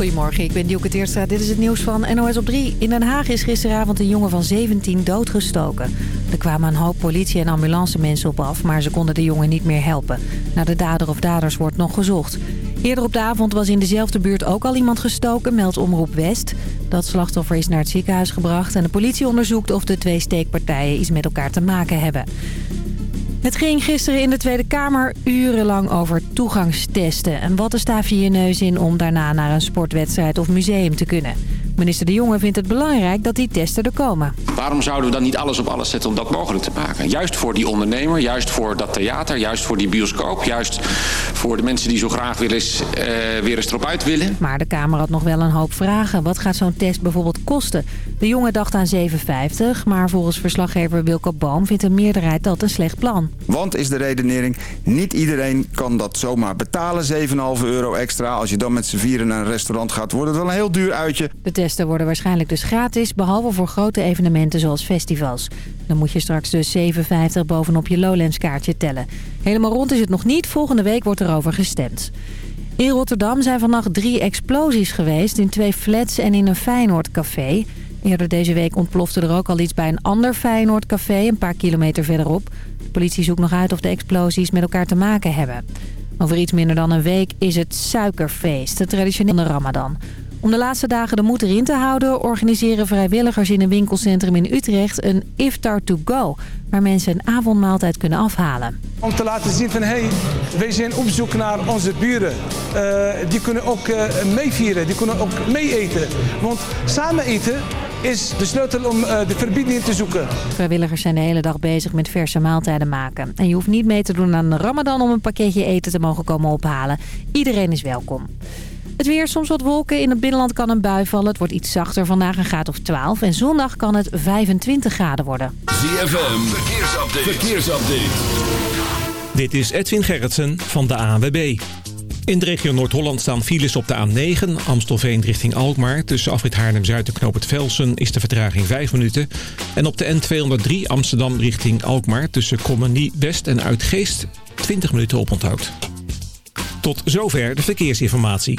Goedemorgen, ik ben Dielke Teerstra. Dit is het nieuws van NOS op 3. In Den Haag is gisteravond een jongen van 17 doodgestoken. Er kwamen een hoop politie- en mensen op af... maar ze konden de jongen niet meer helpen. Naar de dader of daders wordt nog gezocht. Eerder op de avond was in dezelfde buurt ook al iemand gestoken, meldt Omroep West. Dat slachtoffer is naar het ziekenhuis gebracht en de politie onderzoekt of de twee steekpartijen iets met elkaar te maken hebben. Het ging gisteren in de Tweede Kamer urenlang over toegangstesten. En wat een staafje je neus in om daarna naar een sportwedstrijd of museum te kunnen. Minister De Jonge vindt het belangrijk dat die testen er komen. Waarom zouden we dan niet alles op alles zetten om dat mogelijk te maken? Juist voor die ondernemer, juist voor dat theater, juist voor die bioscoop... juist voor de mensen die zo graag weer eens, eh, weer eens erop uit willen. Maar de Kamer had nog wel een hoop vragen. Wat gaat zo'n test bijvoorbeeld kosten? De Jonge dacht aan 7,50, maar volgens verslaggever Wilco Boom... vindt een meerderheid dat een slecht plan. Want is de redenering, niet iedereen kan dat zomaar betalen, 7,5 euro extra. Als je dan met z'n vieren naar een restaurant gaat, wordt het wel een heel duur uitje testen worden waarschijnlijk dus gratis... behalve voor grote evenementen zoals festivals. Dan moet je straks dus 7,50 bovenop je Lowlands-kaartje tellen. Helemaal rond is het nog niet. Volgende week wordt er over gestemd. In Rotterdam zijn vannacht drie explosies geweest... in twee flats en in een Feyenoordcafé. Eerder deze week ontplofte er ook al iets bij een ander Feyenoordcafé... een paar kilometer verderop. De politie zoekt nog uit of de explosies met elkaar te maken hebben. Over iets minder dan een week is het suikerfeest, de traditionele ramadan. Om de laatste dagen de moed erin te houden... organiseren vrijwilligers in een winkelcentrum in Utrecht een iftar to go... waar mensen een avondmaaltijd kunnen afhalen. Om te laten zien van, hey, wij zijn op zoek naar onze buren. Eh, die kunnen ook eh, meevieren, die kunnen ook meeeten. Want samen eten is de sleutel om uh, de verbinding te zoeken. Vrijwilligers zijn de hele dag bezig met verse maaltijden maken. En je hoeft niet mee te doen aan de ramadan om een pakketje eten te mogen komen ophalen. Iedereen is welkom. Het weer, soms wat wolken. In het binnenland kan een bui vallen. Het wordt iets zachter. Vandaag een graad of 12. En zondag kan het 25 graden worden. ZFM, verkeersupdate. verkeersupdate. Dit is Edwin Gerritsen van de AWB. In de regio Noord-Holland staan files op de A9, Amstelveen richting Alkmaar. Tussen Afrit Haarlem-Zuid en Knoop Velsen is de vertraging 5 minuten. En op de N203 Amsterdam richting Alkmaar tussen Commonie West en Uitgeest 20 minuten oponthoud. Tot zover de verkeersinformatie.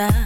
importa.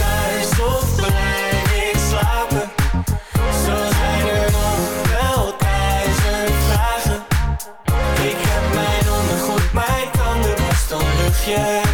yeah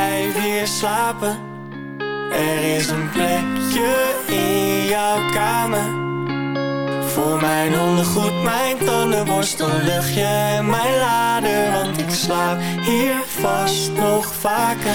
blijf hier slapen. Er is een plekje in jouw kamer. Voor mijn ondergoed, mijn tandenborstel, luchtje en mijn lader. Want ik slaap hier vast nog vaker.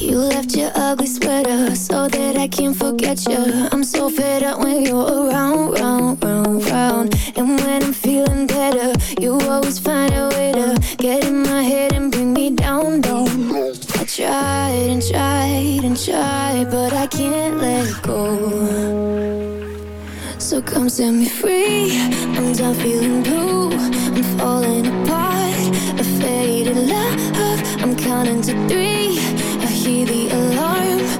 You left your ugly sweater so that I can't forget you. I'm so fed up when you're around, round, round, round. And when I'm feeling better, you always find a way to get in my head and bring me down, down. I tried and tried and tried, but I can't let go. So come set me free I'm done feeling blue I'm falling apart A faded love I'm counting to three I hear the alarm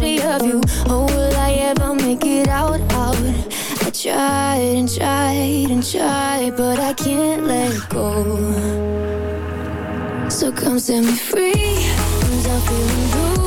and try, but I can't let go. So come set me free, I'm feeling blue.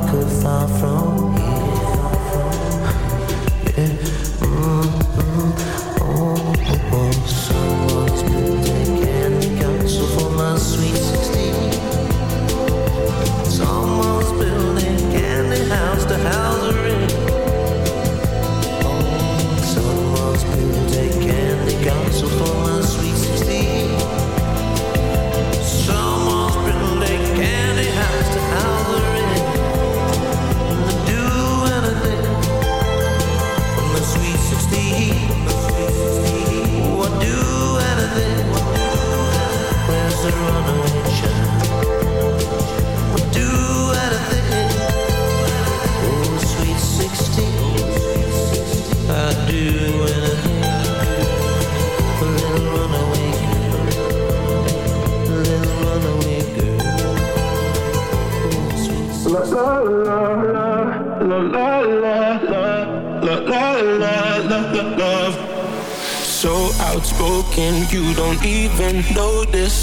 could far from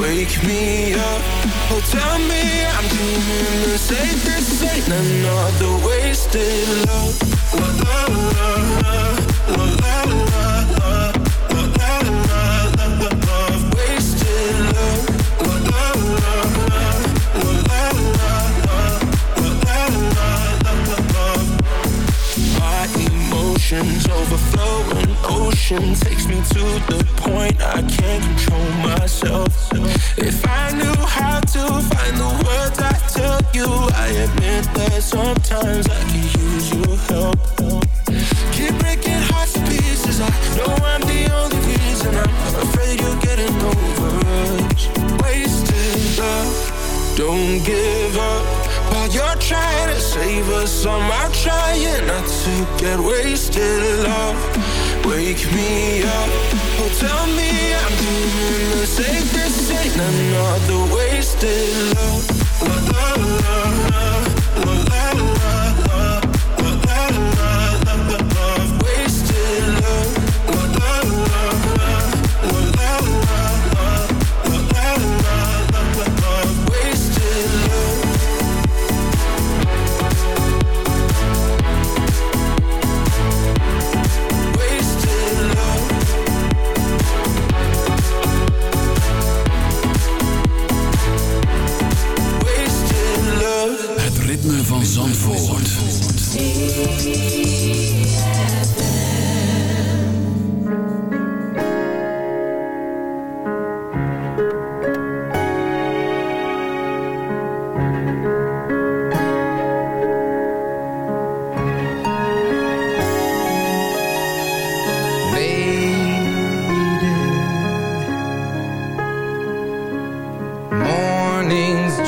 Wake me up, oh tell me I'm dreaming This ain't this ain't another wasted love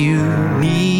you need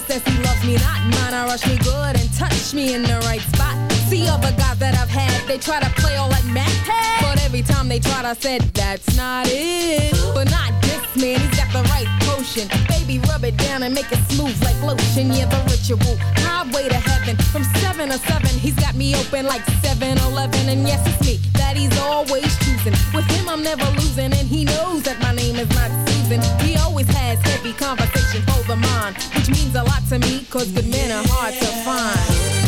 says he loves me not mine. I rush me good and touch me in the right spot. See other guys that I've had, they try to play all like Matt had. But every time they tried, I said, that's not it. But not this man, he's got the right potion. Baby, rub it down and make it smooth like lotion. Yeah, the ritual. Highway to heaven from seven or seven He's got me open like 7-Eleven, and yes, it's me that he's always choosing. With him, I'm never losing, and he knows that my name is not Susan. He always has heavy conversation over mine, which means a lot to me, cause good men are hard to find.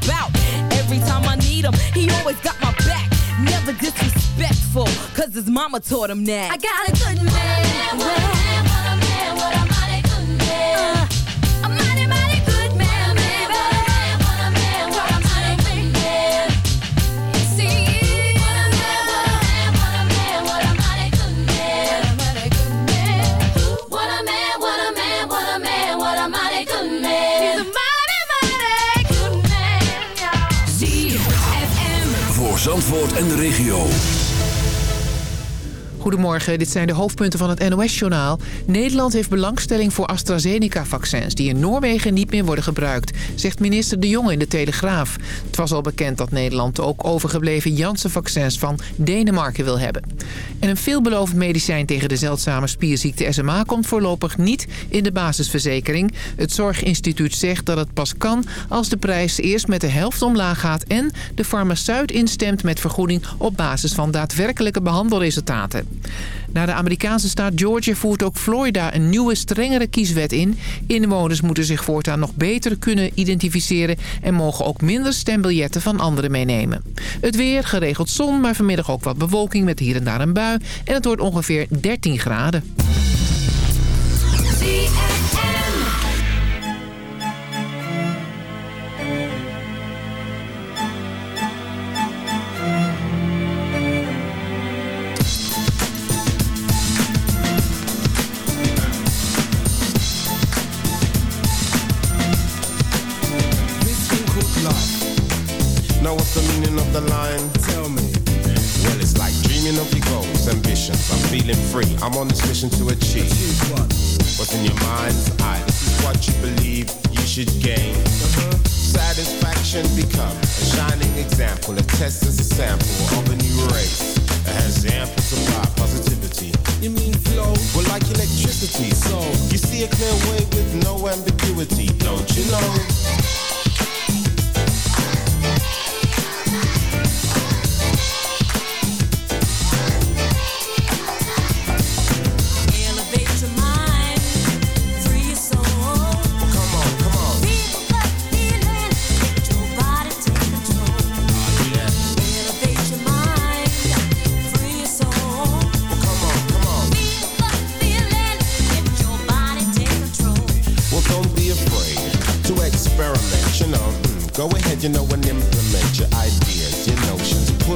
his mama taught him that. I got a good man. man, man, man, man, man, man, man, man, voor Zandvoort en de regio. Goedemorgen, dit zijn de hoofdpunten van het NOS-journaal. Nederland heeft belangstelling voor AstraZeneca-vaccins... die in Noorwegen niet meer worden gebruikt, zegt minister De Jonge in De Telegraaf. Het was al bekend dat Nederland ook overgebleven Janssen-vaccins van Denemarken wil hebben. En een veelbelovend medicijn tegen de zeldzame spierziekte SMA... komt voorlopig niet in de basisverzekering. Het Zorginstituut zegt dat het pas kan als de prijs eerst met de helft omlaag gaat... en de farmaceut instemt met vergoeding op basis van daadwerkelijke behandelresultaten. Na de Amerikaanse staat Georgia voert ook Florida een nieuwe, strengere kieswet in. Inwoners moeten zich voortaan nog beter kunnen identificeren... en mogen ook minder stembiljetten van anderen meenemen. Het weer, geregeld zon, maar vanmiddag ook wat bewolking met hier en daar een bui. En het wordt ongeveer 13 graden.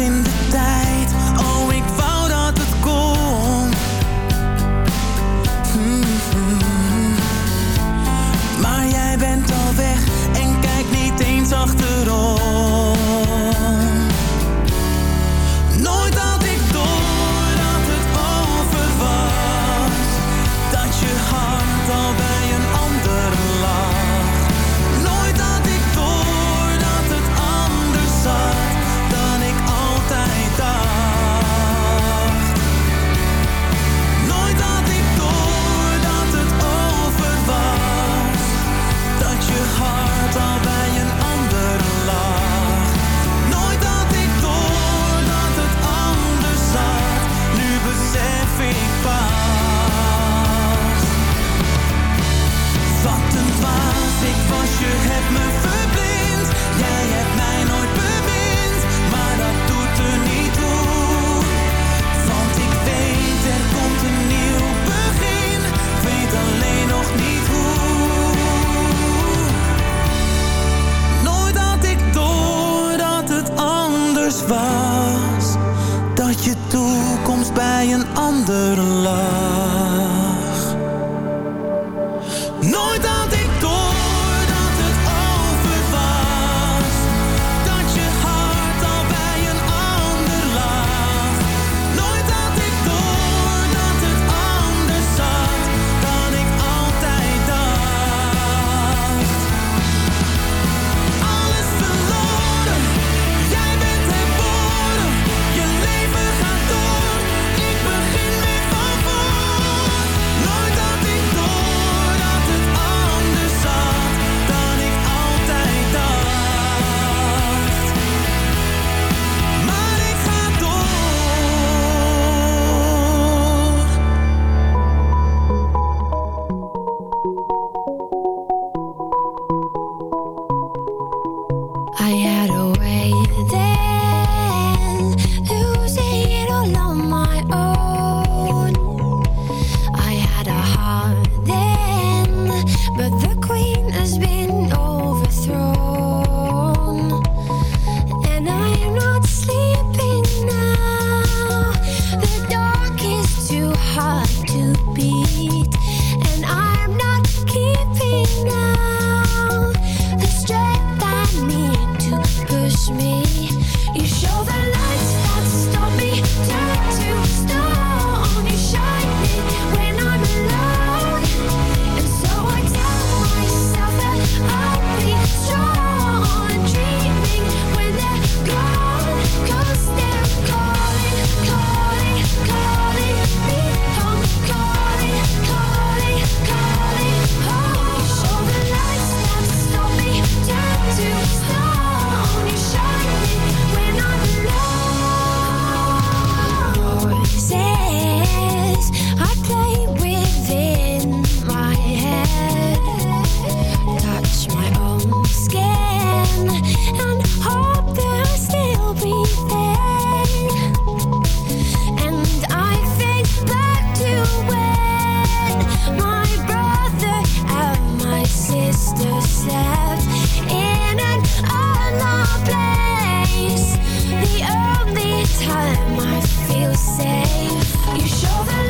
in de tijd time I feel safe. You show the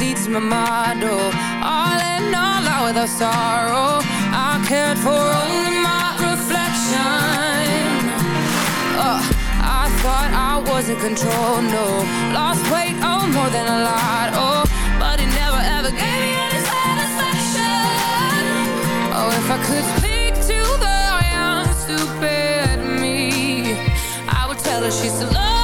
deeds my motto All in all, out without sorrow I cared for only my reflection uh, I thought I was in control, no Lost weight, oh, more than a lot, oh But it never ever gave me any satisfaction Oh, if I could speak to the young, stupid me I would tell her she's to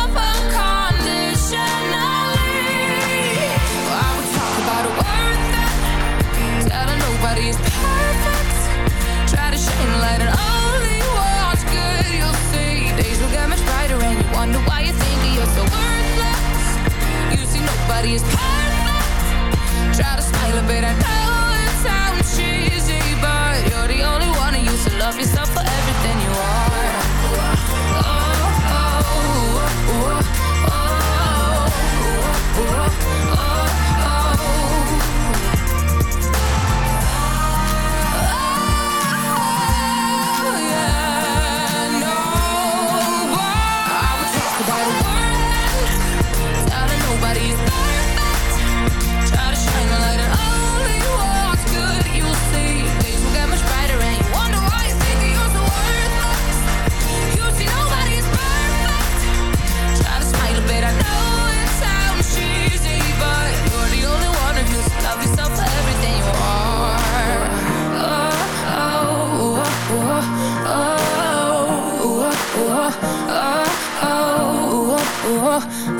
body is perfect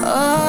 Oh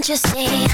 Can't you see?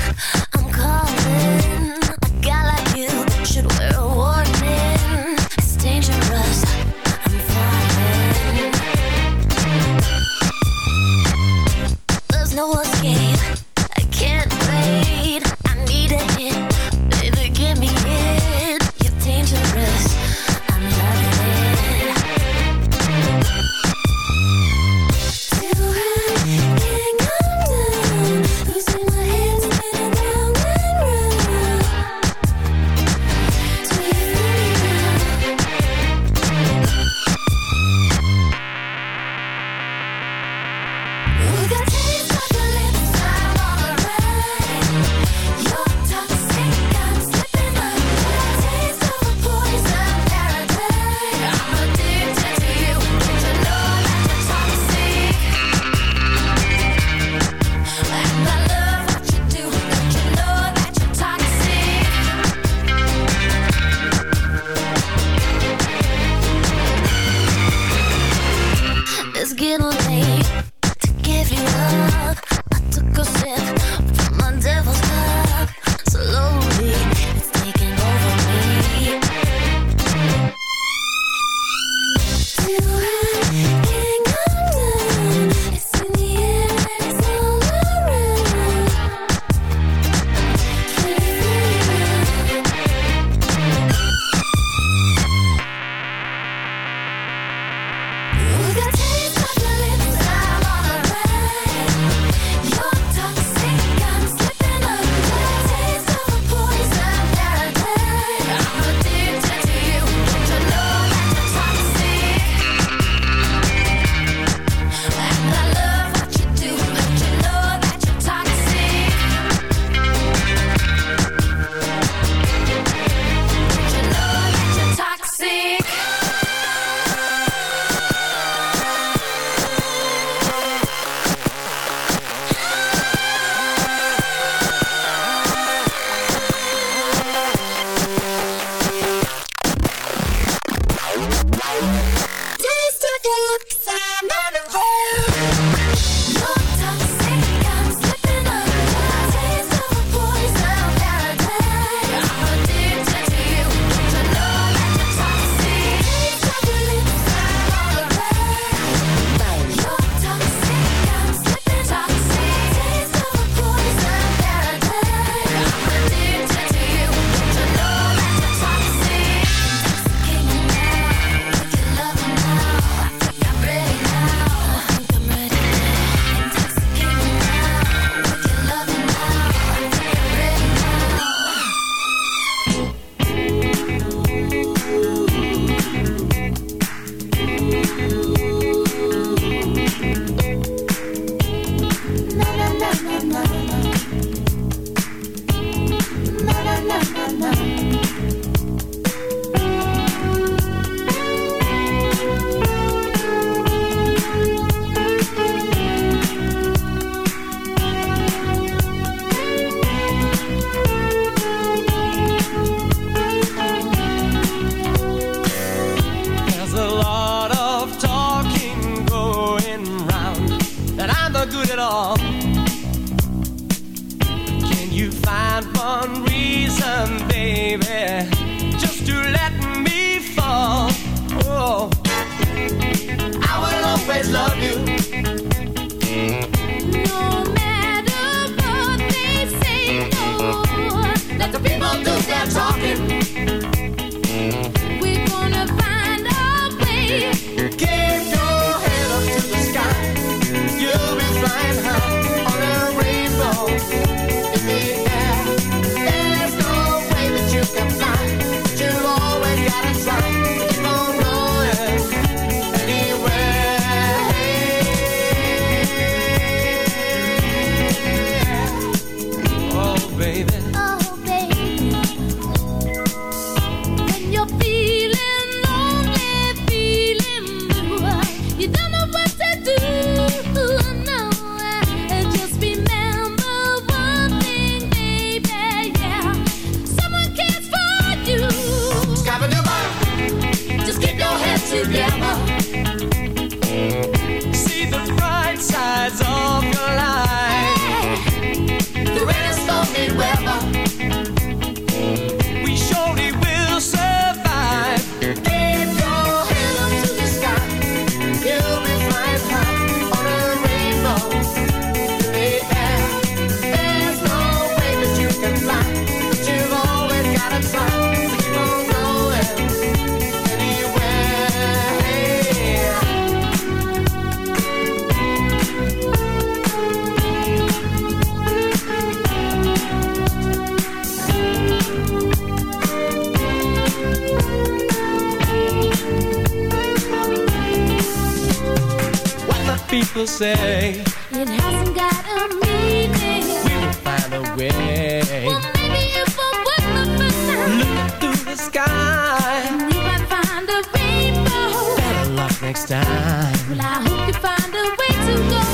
will say It hasn't got a meaning We will find a way Well, maybe if I work the first time Looking through the sky and We might find a rainbow Better luck next time Well, I hope you find a way to go